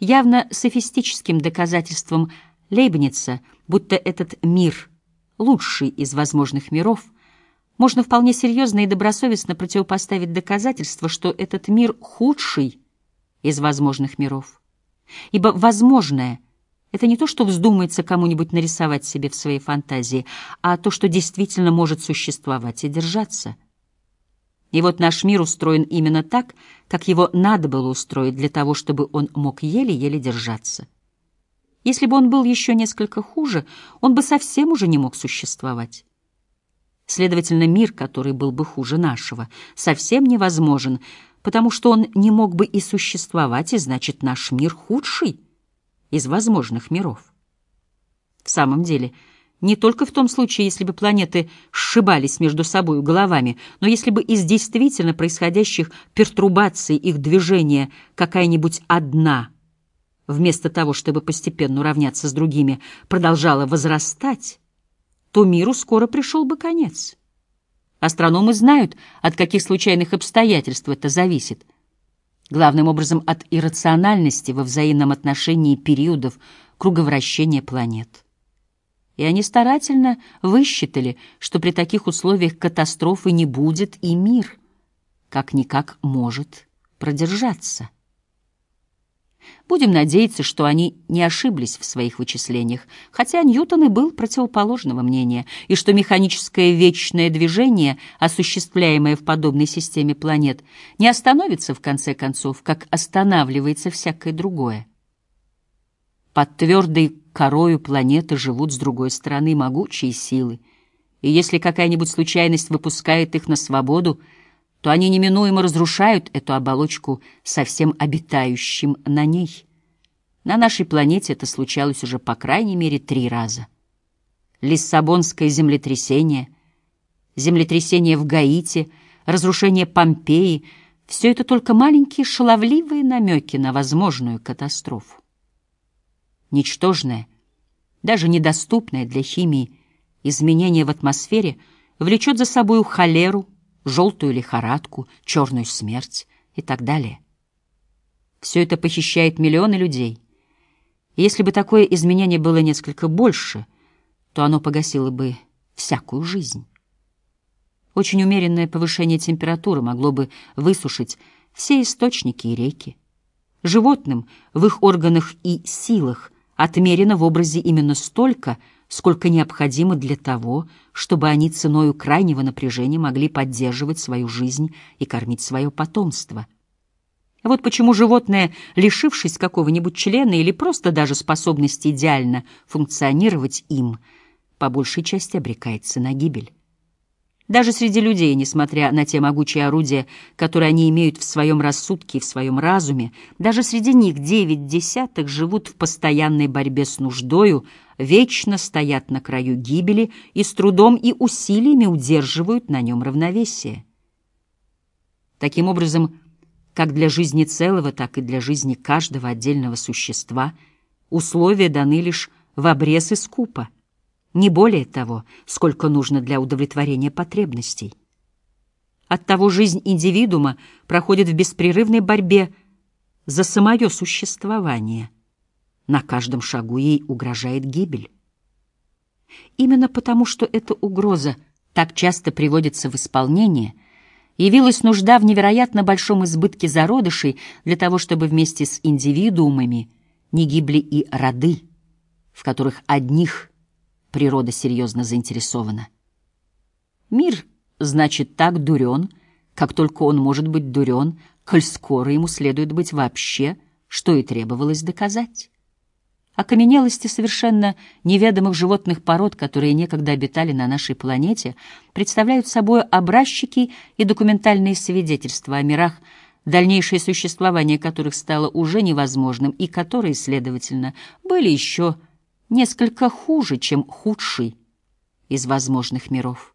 Явно софистическим доказательством Лейбница, будто этот мир — лучший из возможных миров, можно вполне серьезно и добросовестно противопоставить доказательство, что этот мир — худший из возможных миров. Ибо возможное — это не то, что вздумается кому-нибудь нарисовать себе в своей фантазии, а то, что действительно может существовать и держаться. И вот наш мир устроен именно так, как его надо было устроить для того, чтобы он мог еле-еле держаться. Если бы он был еще несколько хуже, он бы совсем уже не мог существовать. Следовательно, мир, который был бы хуже нашего, совсем невозможен, потому что он не мог бы и существовать, и значит, наш мир худший из возможных миров. В самом деле, не только в том случае, если бы планеты сшибались между собой головами, но если бы из действительно происходящих пертурбаций их движения какая-нибудь одна, вместо того, чтобы постепенно равняться с другими, продолжала возрастать, то миру скоро пришел бы конец. Астрономы знают, от каких случайных обстоятельств это зависит. Главным образом от иррациональности во взаимном отношении периодов круговращения планет. И они старательно высчитали, что при таких условиях катастрофы не будет, и мир как-никак может продержаться. Будем надеяться, что они не ошиблись в своих вычислениях, хотя Ньютон и был противоположного мнения, и что механическое вечное движение, осуществляемое в подобной системе планет, не остановится в конце концов, как останавливается всякое другое. Под твердой корою планеты живут с другой стороны могучие силы, и если какая-нибудь случайность выпускает их на свободу, то они неминуемо разрушают эту оболочку со всем обитающим на ней. На нашей планете это случалось уже по крайней мере три раза. Лиссабонское землетрясение, землетрясение в Гаити, разрушение Помпеи — все это только маленькие шаловливые намеки на возможную катастрофу. Ничтожное, даже недоступное для химии изменение в атмосфере влечет за собою холеру, желтую лихорадку, черную смерть и так далее. Все это похищает миллионы людей. И если бы такое изменение было несколько больше, то оно погасило бы всякую жизнь. Очень умеренное повышение температуры могло бы высушить все источники и реки. Животным в их органах и силах отмерено в образе именно столько — сколько необходимо для того, чтобы они ценою крайнего напряжения могли поддерживать свою жизнь и кормить свое потомство. Вот почему животное, лишившись какого-нибудь члена или просто даже способности идеально функционировать им, по большей части обрекается на гибель. Даже среди людей, несмотря на те могучие орудия, которые они имеют в своем рассудке и в своем разуме, даже среди них девять десятых живут в постоянной борьбе с нуждою, вечно стоят на краю гибели и с трудом и усилиями удерживают на нем равновесие. Таким образом, как для жизни целого, так и для жизни каждого отдельного существа условия даны лишь в обрез и скупо не более того, сколько нужно для удовлетворения потребностей. Оттого жизнь индивидуума проходит в беспрерывной борьбе за самое существование. На каждом шагу ей угрожает гибель. Именно потому, что эта угроза так часто приводится в исполнение, явилась нужда в невероятно большом избытке зародышей для того, чтобы вместе с индивидуумами не гибли и роды, в которых одних – природа серьезно заинтересована. Мир, значит, так дурен, как только он может быть дурен, коль скоро ему следует быть вообще, что и требовалось доказать. Окаменелости совершенно неведомых животных пород, которые некогда обитали на нашей планете, представляют собой образчики и документальные свидетельства о мирах, дальнейшее существование которых стало уже невозможным и которые, следовательно, были еще несколько хуже, чем худший из возможных миров.